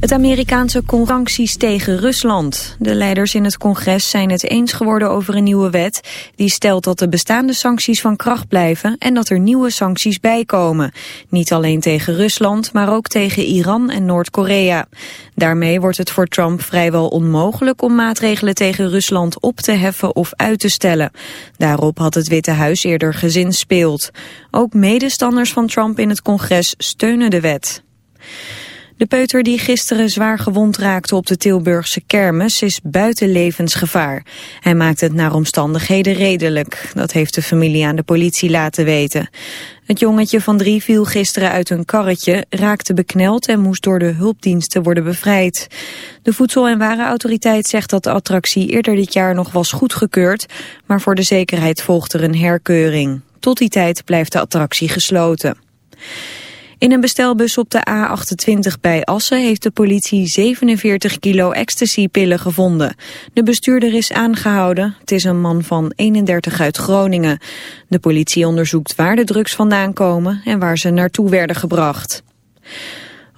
Het Amerikaanse sancties tegen Rusland. De leiders in het congres zijn het eens geworden over een nieuwe wet... die stelt dat de bestaande sancties van kracht blijven... en dat er nieuwe sancties bijkomen. Niet alleen tegen Rusland, maar ook tegen Iran en Noord-Korea. Daarmee wordt het voor Trump vrijwel onmogelijk... om maatregelen tegen Rusland op te heffen of uit te stellen. Daarop had het Witte Huis eerder gezinspeeld. Ook medestanders van Trump in het congres steunen de wet. De peuter die gisteren zwaar gewond raakte op de Tilburgse kermis is buiten levensgevaar. Hij maakt het naar omstandigheden redelijk. Dat heeft de familie aan de politie laten weten. Het jongetje van drie viel gisteren uit een karretje, raakte bekneld en moest door de hulpdiensten worden bevrijd. De Voedsel- en Warenautoriteit zegt dat de attractie eerder dit jaar nog was goedgekeurd, maar voor de zekerheid volgt er een herkeuring. Tot die tijd blijft de attractie gesloten. In een bestelbus op de A28 bij Assen heeft de politie 47 kilo ecstasypillen gevonden. De bestuurder is aangehouden. Het is een man van 31 uit Groningen. De politie onderzoekt waar de drugs vandaan komen en waar ze naartoe werden gebracht.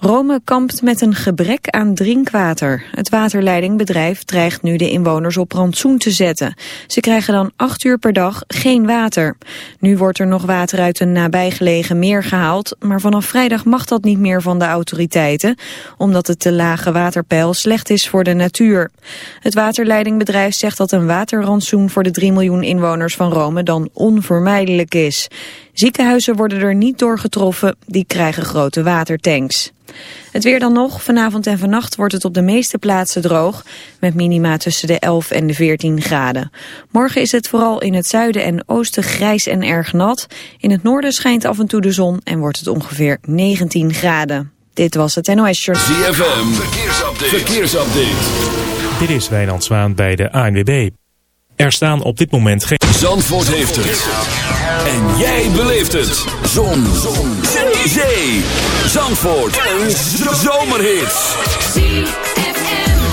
Rome kampt met een gebrek aan drinkwater. Het waterleidingbedrijf dreigt nu de inwoners op rantsoen te zetten. Ze krijgen dan acht uur per dag geen water. Nu wordt er nog water uit een nabijgelegen meer gehaald, maar vanaf vrijdag mag dat niet meer van de autoriteiten, omdat het te lage waterpeil slecht is voor de natuur. Het waterleidingbedrijf zegt dat een waterrantsoen voor de 3 miljoen inwoners van Rome dan onvermijdelijk is. Ziekenhuizen worden er niet door getroffen, die krijgen grote watertanks. Het weer dan nog. Vanavond en vannacht wordt het op de meeste plaatsen droog. Met minima tussen de 11 en de 14 graden. Morgen is het vooral in het zuiden en oosten grijs en erg nat. In het noorden schijnt af en toe de zon en wordt het ongeveer 19 graden. Dit was het NOS Short. ZFM, verkeersupdate. verkeersupdate. Dit is Wijnand Zwaan bij de ANWB. Er staan op dit moment geen... Zandvoort heeft het. En jij beleeft het. Zon. Zon. Zee. Zandvoort. Een zomerhit.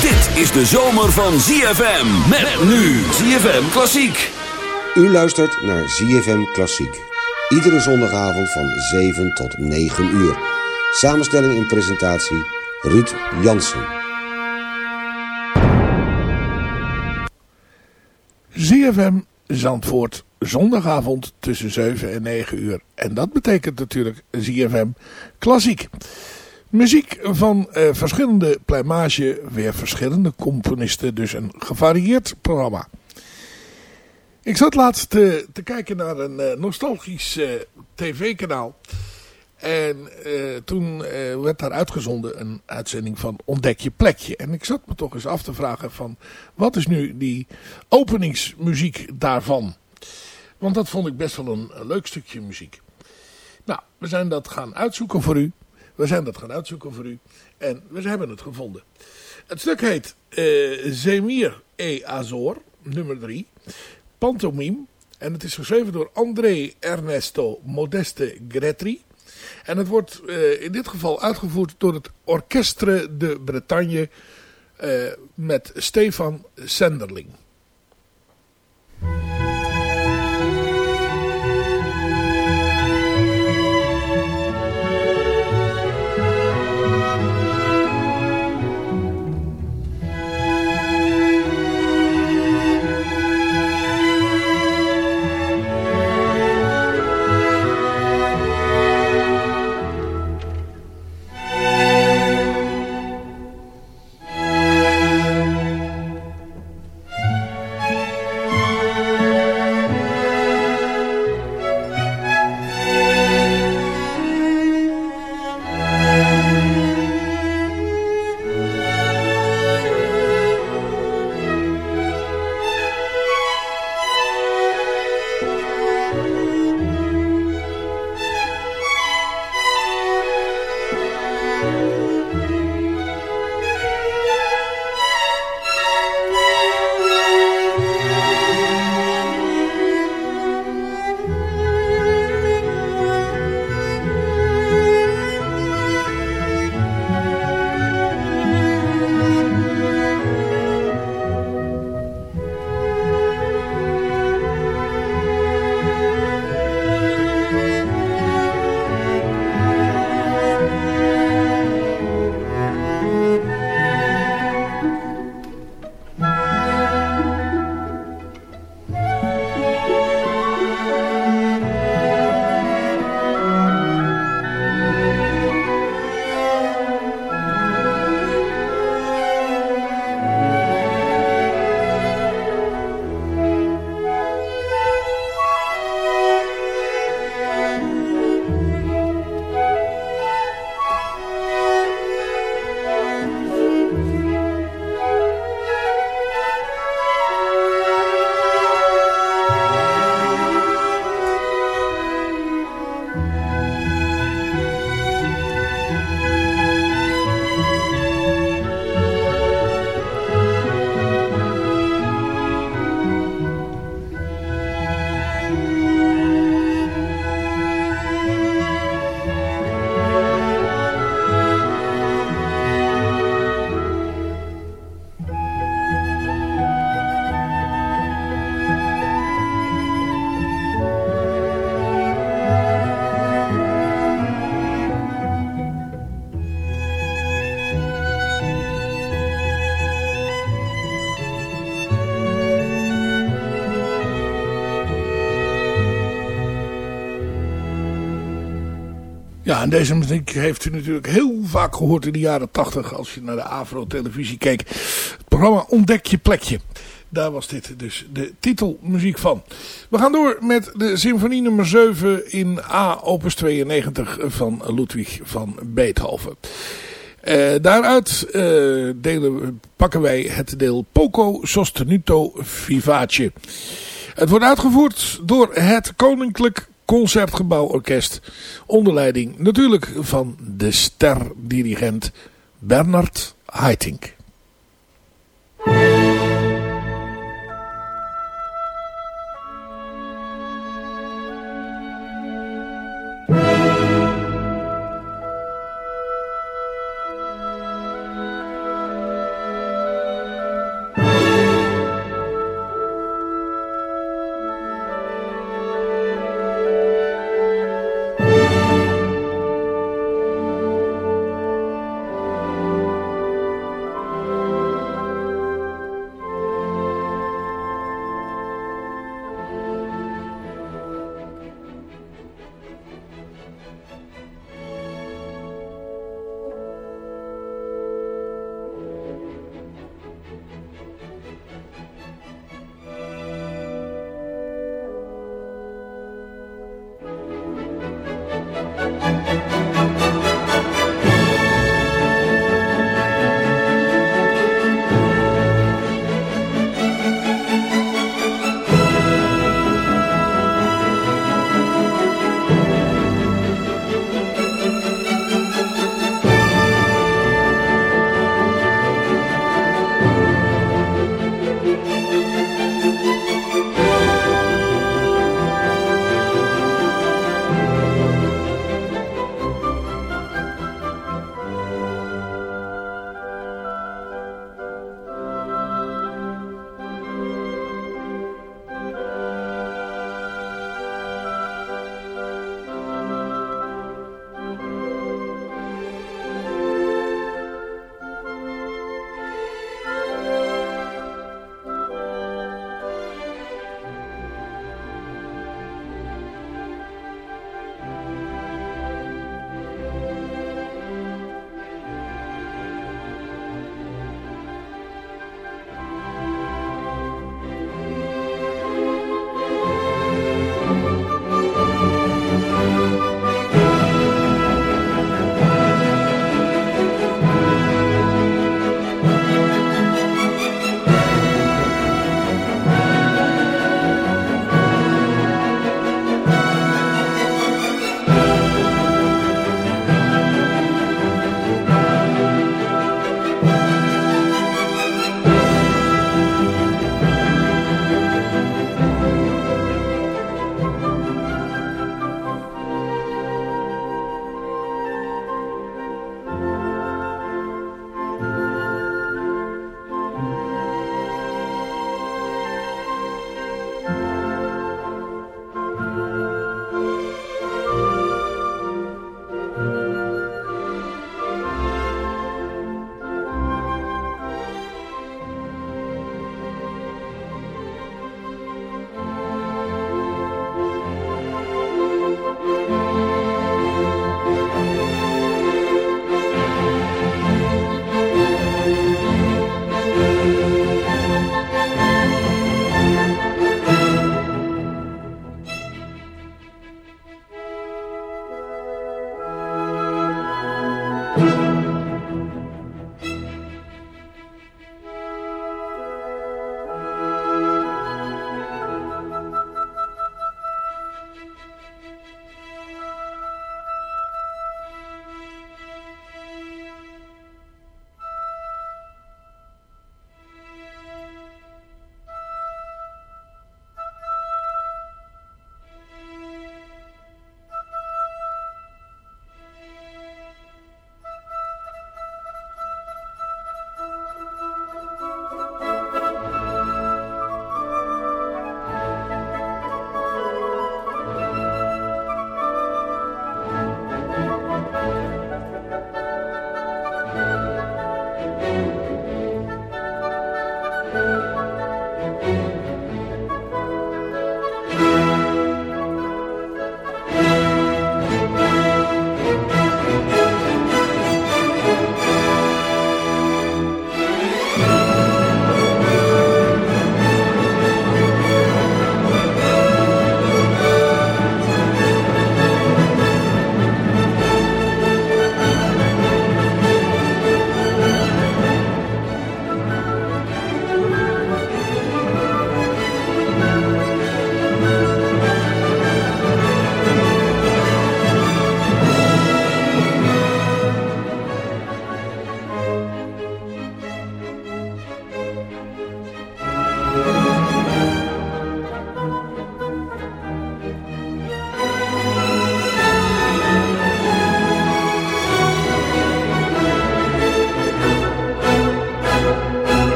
Dit is de zomer van ZFM. Met nu ZFM Klassiek. U luistert naar ZFM Klassiek. Iedere zondagavond van 7 tot 9 uur. Samenstelling en presentatie Ruud Jansen. ZFM Zandvoort, zondagavond tussen 7 en 9 uur. En dat betekent natuurlijk ZFM Klassiek. Muziek van uh, verschillende plumage, weer verschillende componisten, dus een gevarieerd programma. Ik zat laatst te, te kijken naar een uh, nostalgisch tv-kanaal. En uh, toen uh, werd daar uitgezonden een uitzending van Ontdek je plekje. En ik zat me toch eens af te vragen van wat is nu die openingsmuziek daarvan? Want dat vond ik best wel een, leuk stukje muziek. Nou, we zijn dat gaan uitzoeken voor u. We zijn dat gaan uitzoeken voor u. En we hebben het gevonden. Het stuk heet uh, Zemir e Azor, nummer 3. Pantomime. En het is geschreven door André Ernesto Modeste Gretri. En het wordt uh, in dit geval uitgevoerd door het Orchestre de Bretagne uh, met Stefan Senderling. Deze muziek heeft u natuurlijk heel vaak gehoord in de jaren 80 als je naar de Afro-televisie keek. Het programma Ontdek je plekje. Daar was dit dus de titelmuziek van. We gaan door met de symfonie nummer 7 in A opus 92 van Ludwig van Beethoven. Uh, daaruit uh, delen, pakken wij het deel Poco Sostenuto Vivace. Het wordt uitgevoerd door het Koninklijk Concertgebouworkest. Onder leiding natuurlijk van de sterdirigent Bernard Haitink.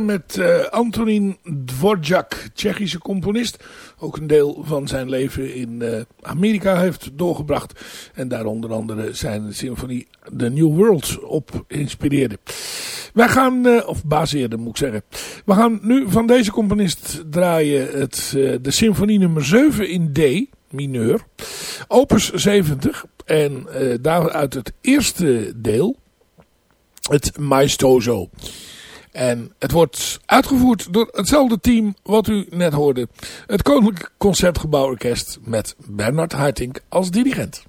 Met uh, Antonin Dvorak, Tsjechische componist. Ook een deel van zijn leven in uh, Amerika heeft doorgebracht. En daar onder andere zijn symfonie The New World op inspireerde. Wij gaan, uh, of baseerde moet ik zeggen. We gaan nu van deze componist draaien het, de symfonie nummer 7 in D mineur. Opus 70. En daaruit het eerste deel. Het Maestoso. En het wordt uitgevoerd door hetzelfde team wat u net hoorde. Het Koninklijk Concertgebouworkest met Bernard Haitink als dirigent.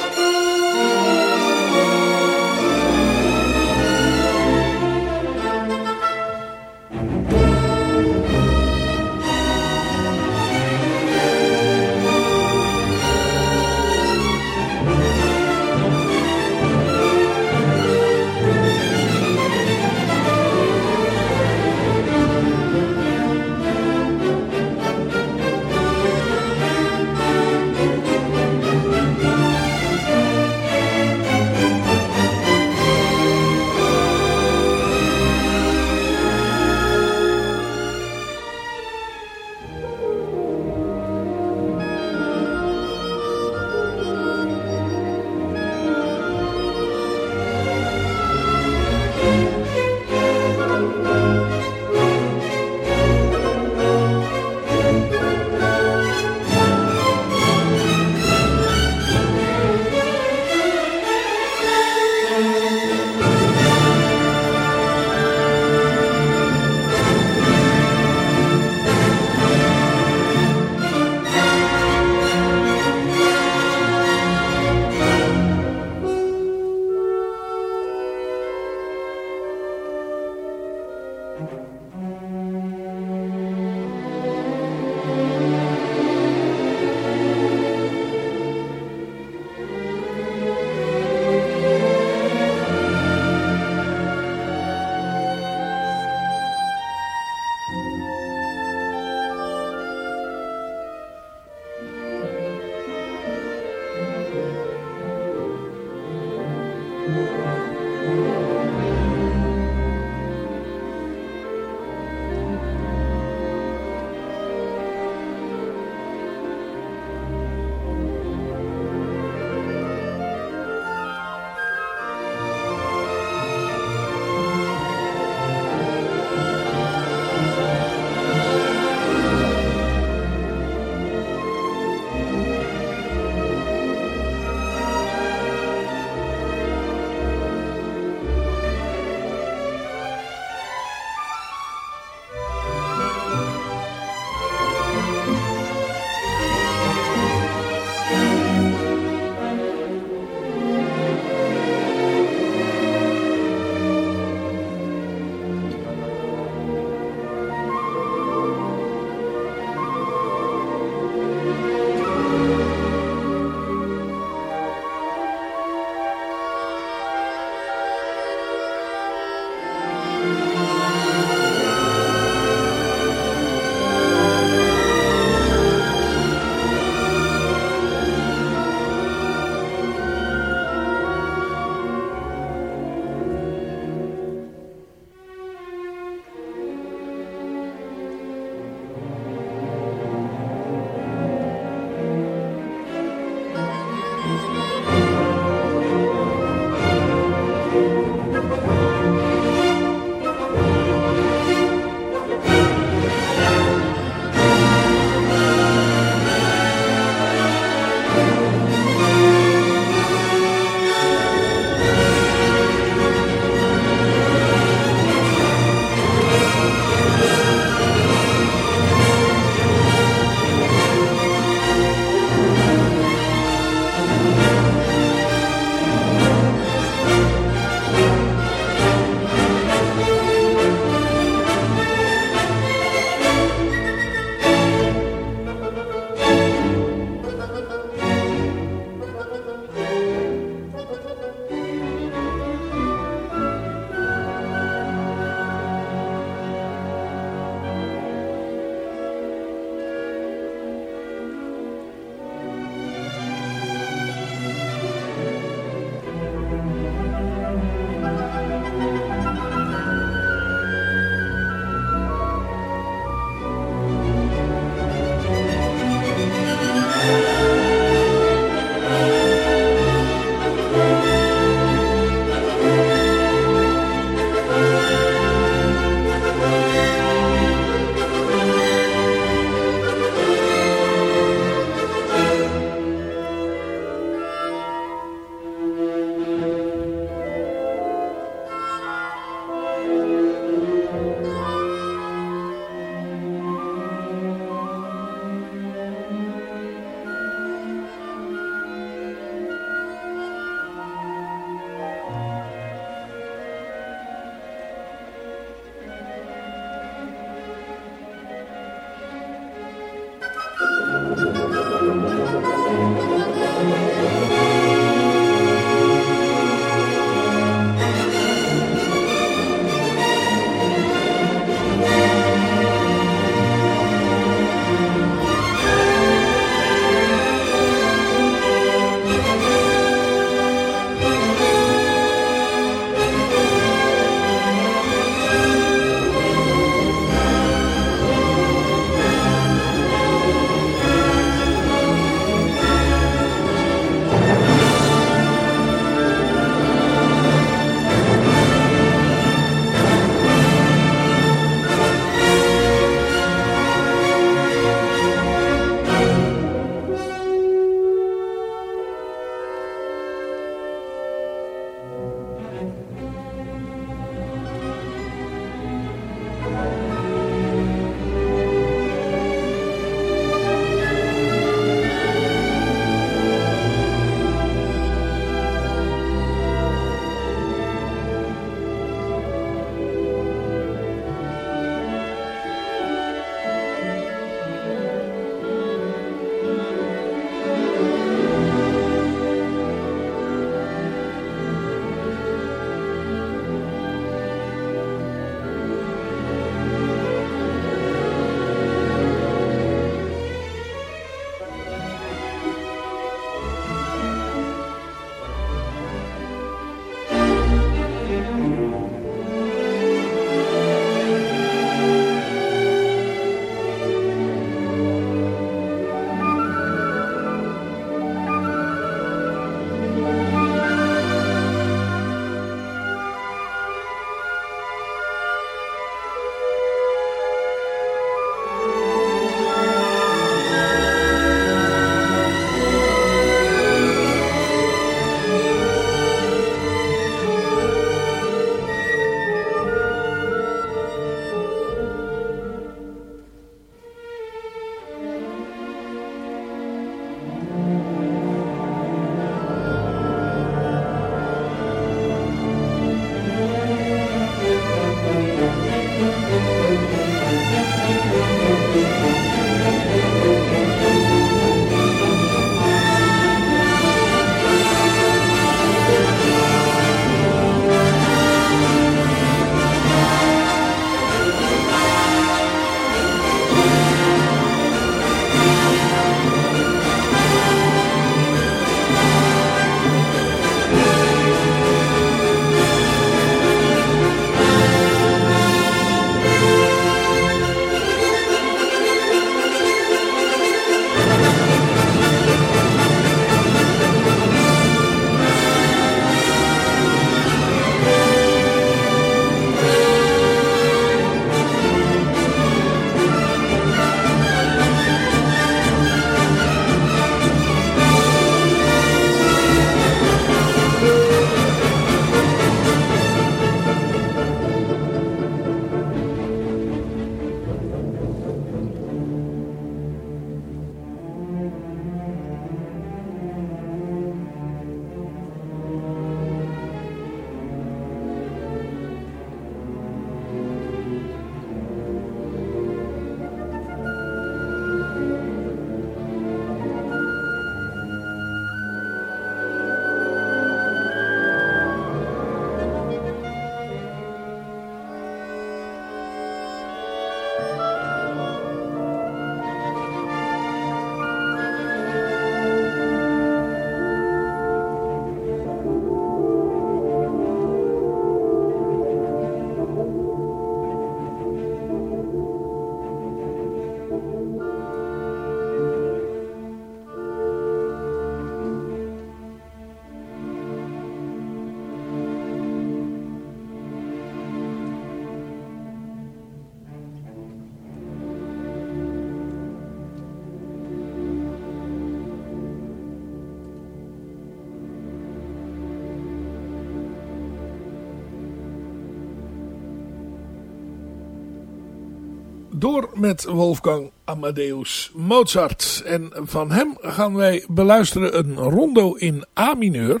Door met Wolfgang Amadeus Mozart. En van hem gaan wij beluisteren een rondo in A mineur.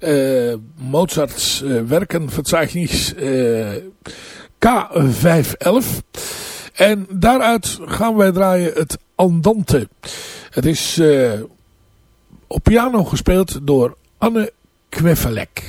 Uh, Mozarts uh, Werkenverzeichnis uh, K511. En daaruit gaan wij draaien het Andante. Het is op piano gespeeld door Anne Kwefelek.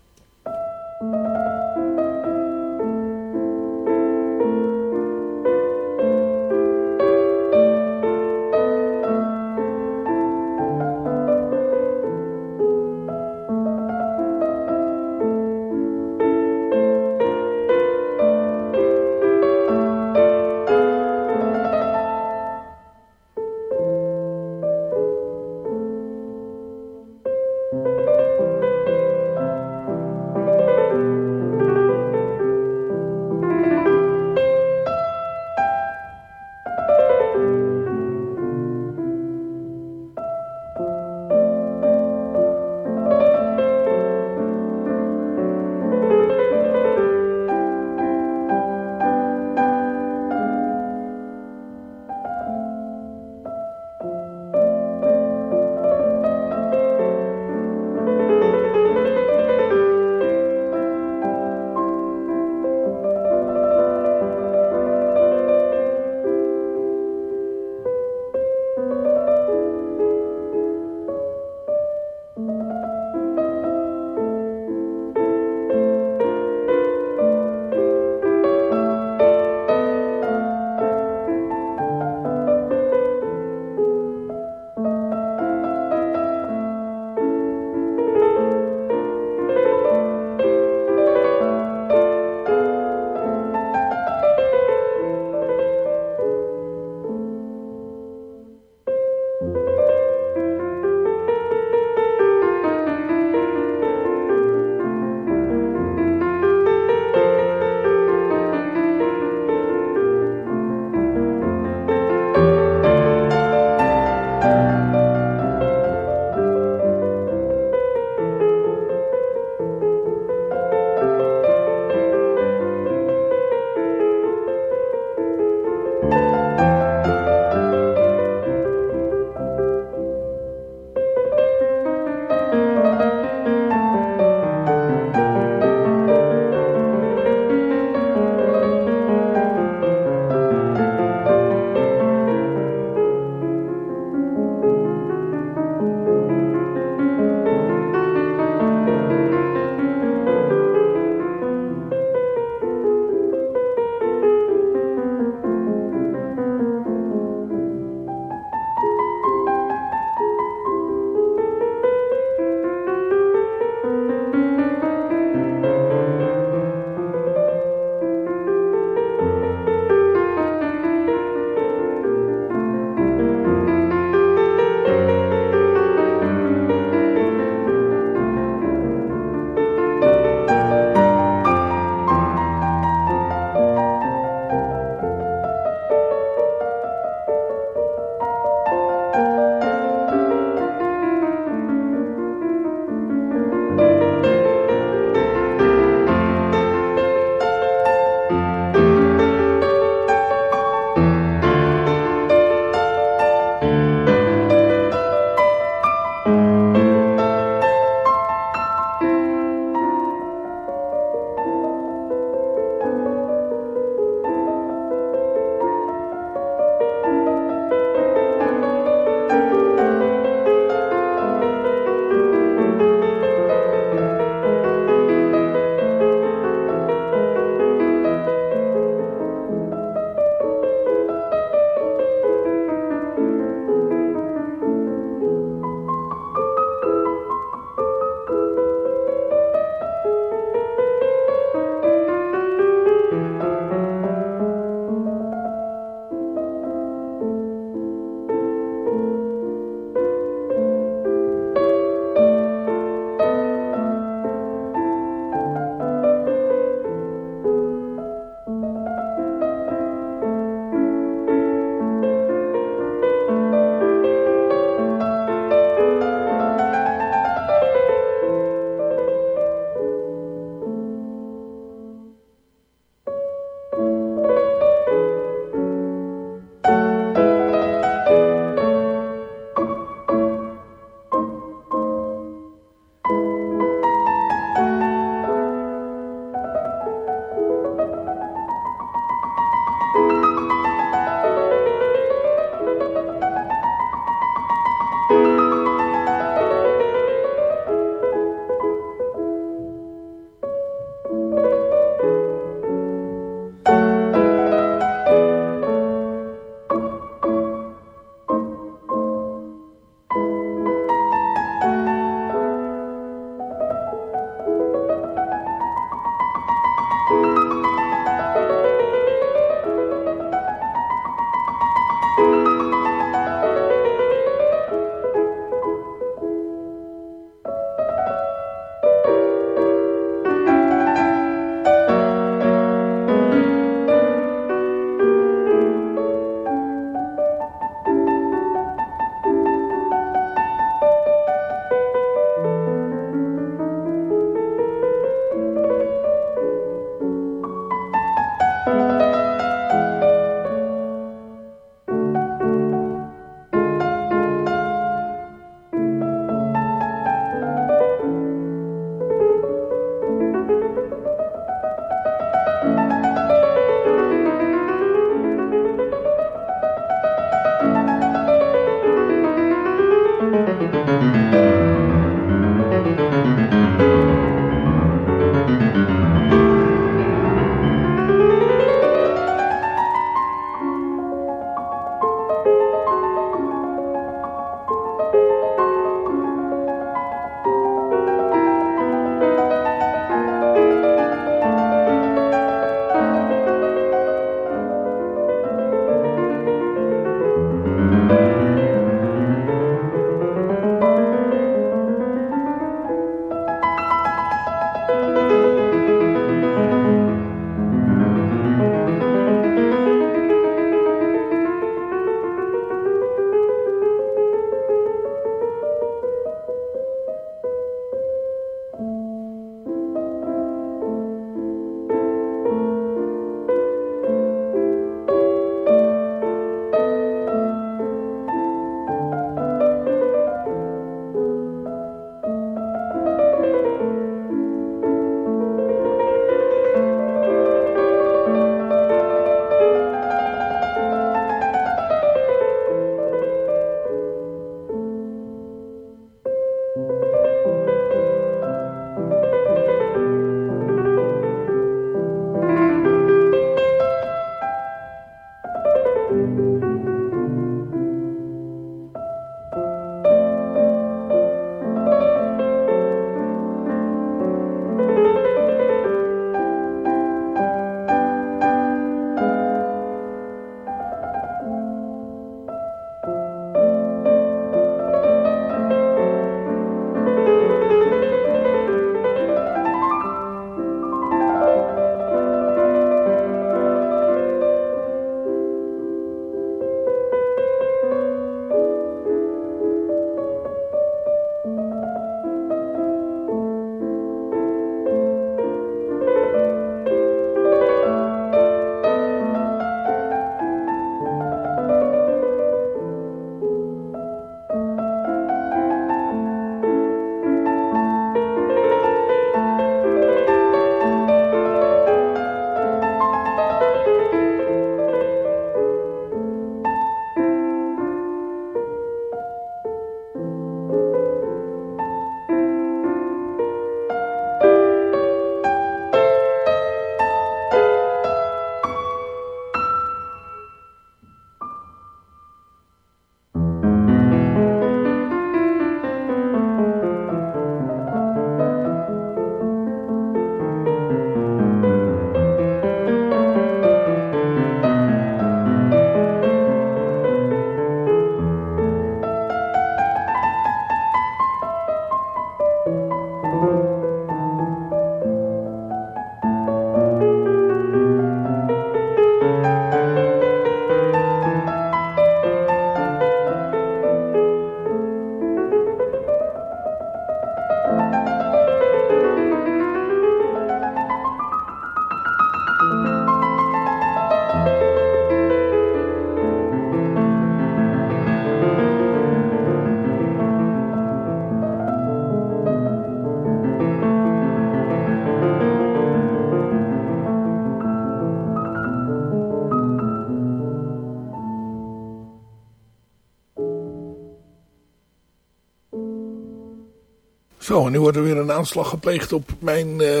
Zo, en nu wordt er weer een aanslag gepleegd op mijn uh,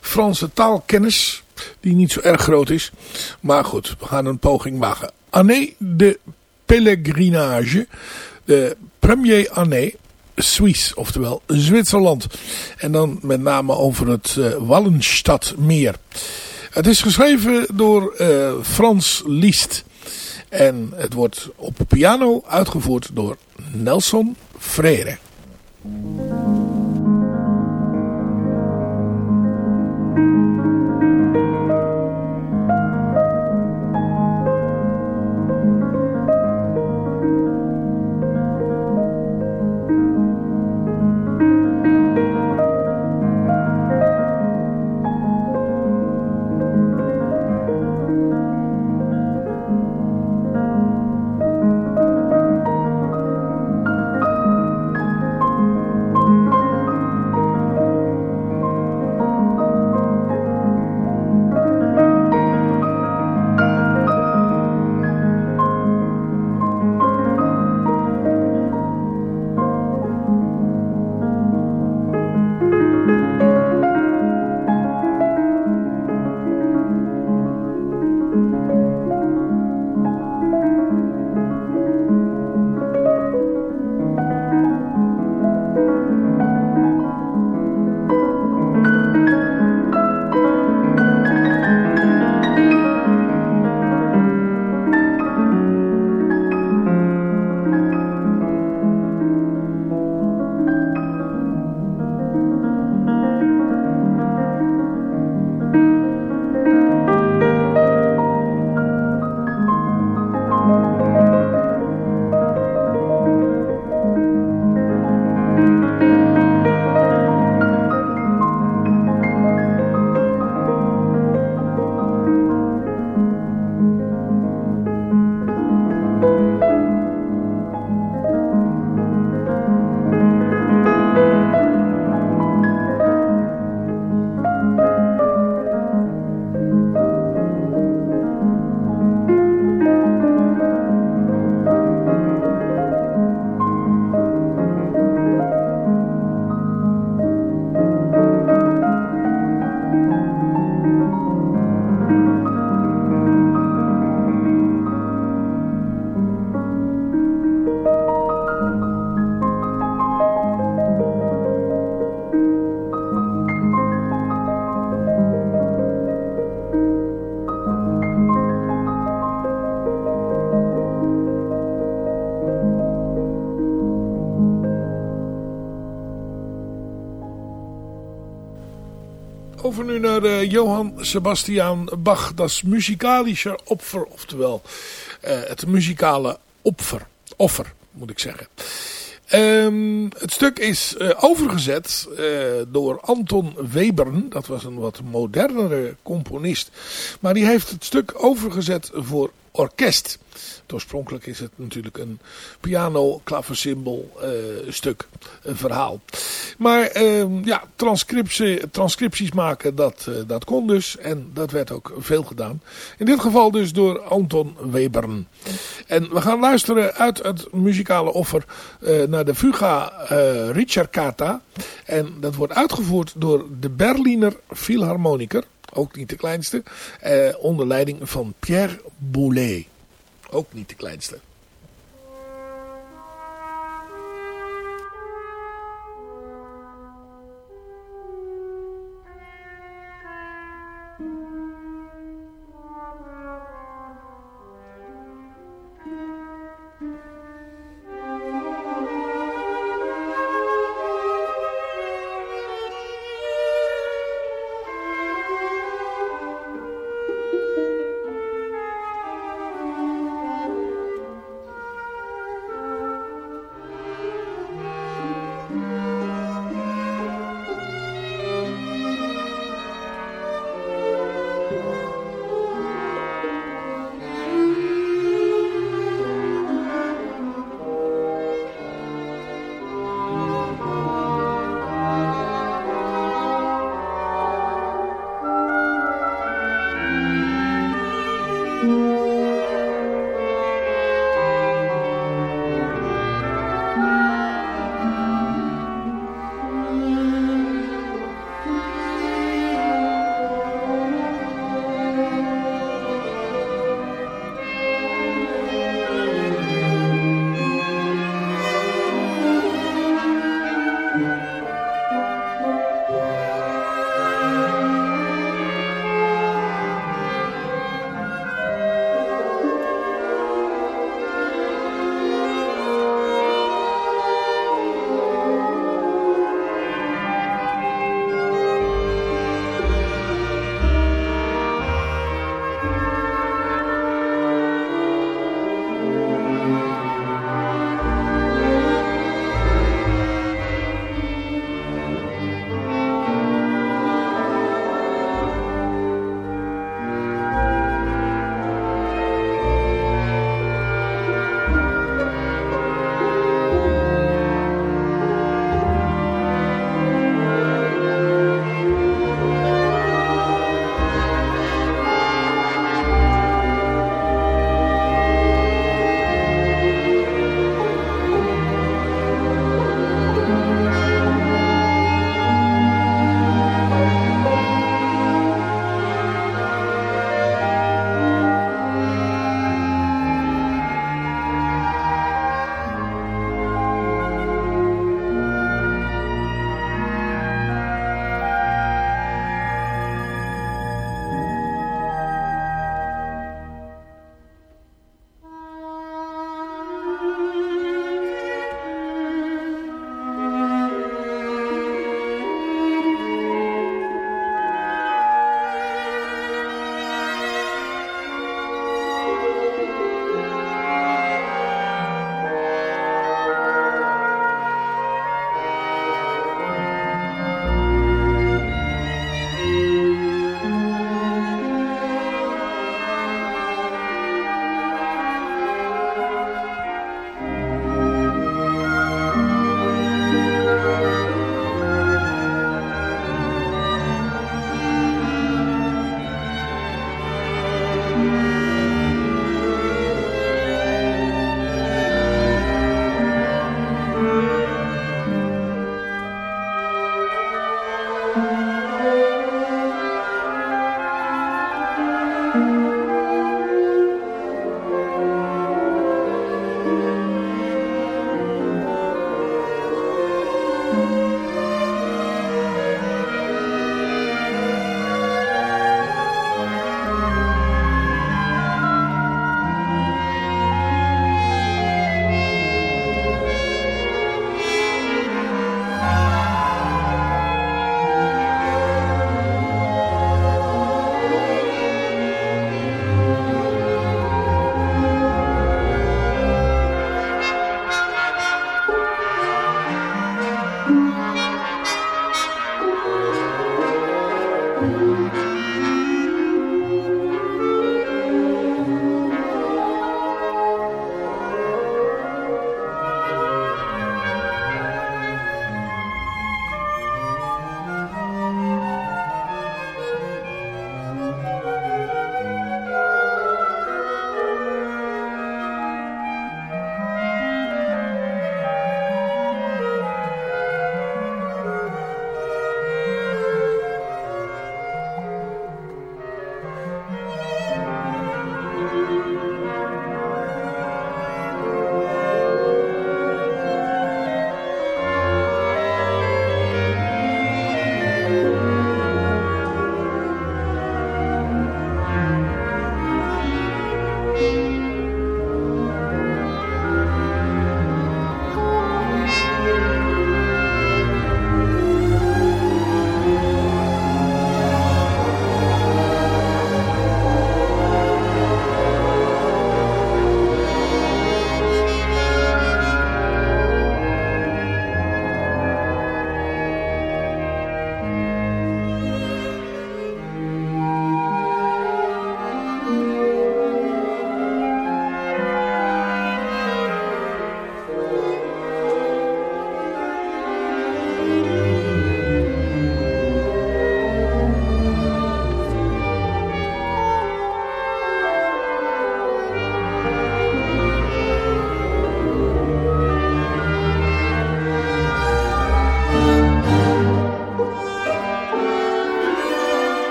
Franse taalkennis. Die niet zo erg groot is. Maar goed, we gaan een poging wagen. Année de Pèlerinage. De premier année Suisse, oftewel Zwitserland. En dan met name over het uh, Wallenstadmeer. Het is geschreven door uh, Frans Liszt. En het wordt op piano uitgevoerd door Nelson Frere. Over Sebastian Bach. Dat is muzikalische opfer, oftewel uh, het muzikale opfer, offer moet ik zeggen. Um, het stuk is uh, overgezet uh, door Anton Webern. Dat was een wat modernere componist. Maar die heeft het stuk overgezet voor orkest. Oorspronkelijk is het natuurlijk een piano, klaversymbol uh, stuk, een verhaal. Maar uh, ja, transcriptie, transcripties maken, dat, uh, dat kon dus. En dat werd ook veel gedaan. In dit geval dus door Anton Webern. En we gaan luisteren uit het muzikale offer uh, naar de Fuga Ricercata. En dat wordt uitgevoerd door de Berliner Philharmoniker. Ook niet de kleinste. onder leiding van Pierre Boulez. Ook niet de kleinste.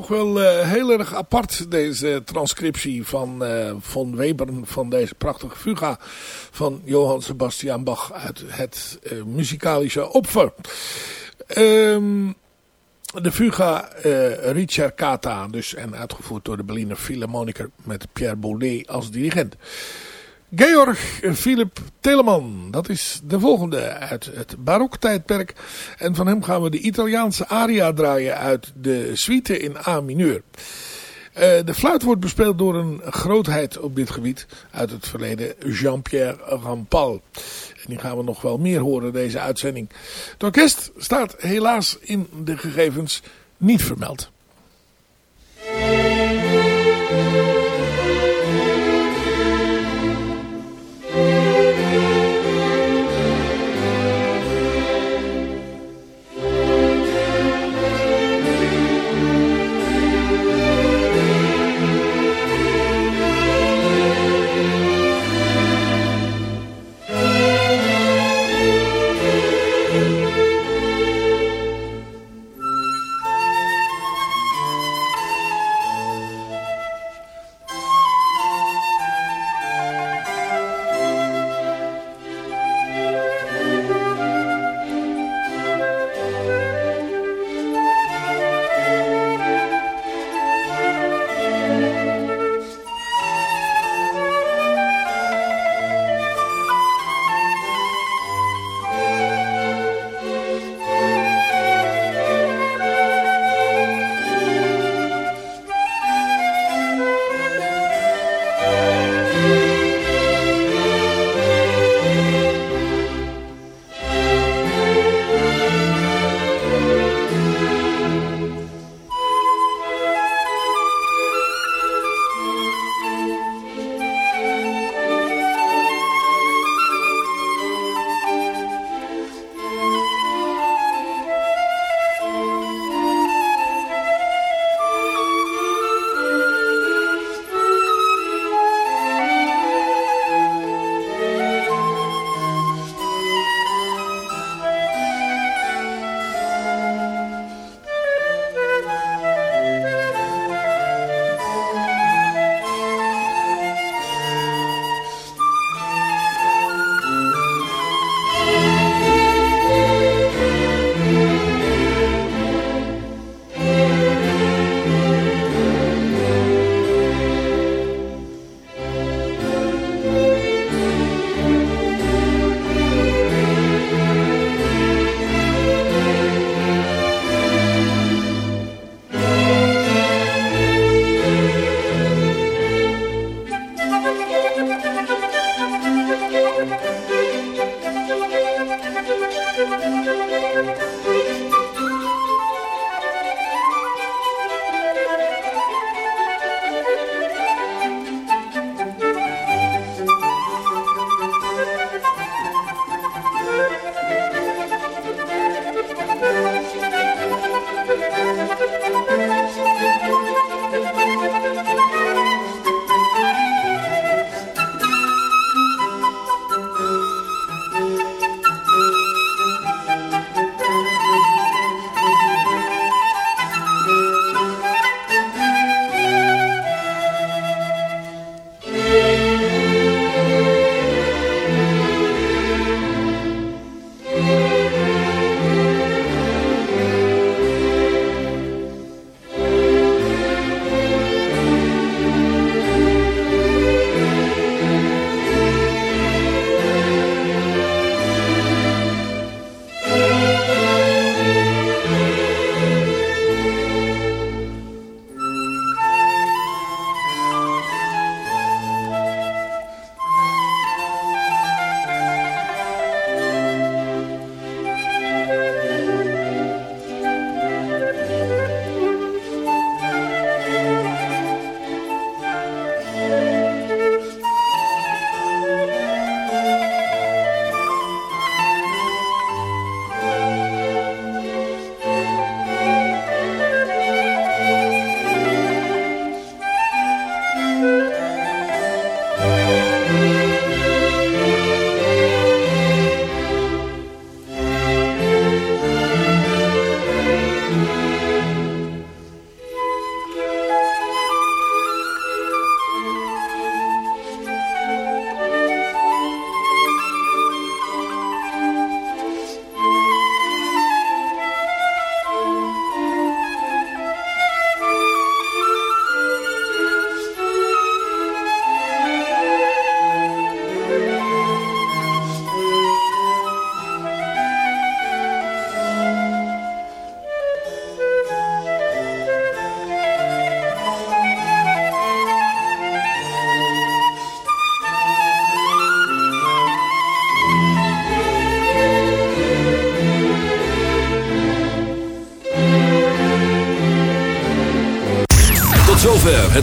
Toch wel uh, heel erg apart deze transcriptie van uh, von Weber van deze prachtige fuga van Johann Sebastian Bach uit het uh, muzikalische opfer. Um, de fuga Richard Kata dus en uitgevoerd door de Berliner Philharmoniker met Pierre Baudet als dirigent. Georg Philip Telemann, dat is de volgende uit het baroktijdperk. En van hem gaan we de Italiaanse aria draaien uit de suite in A mineur. Uh, de fluit wordt bespeeld door een grootheid op dit gebied uit het verleden, Jean-Pierre Rampal. En die gaan we nog wel meer horen deze uitzending. Het orkest staat helaas in de gegevens niet vermeld.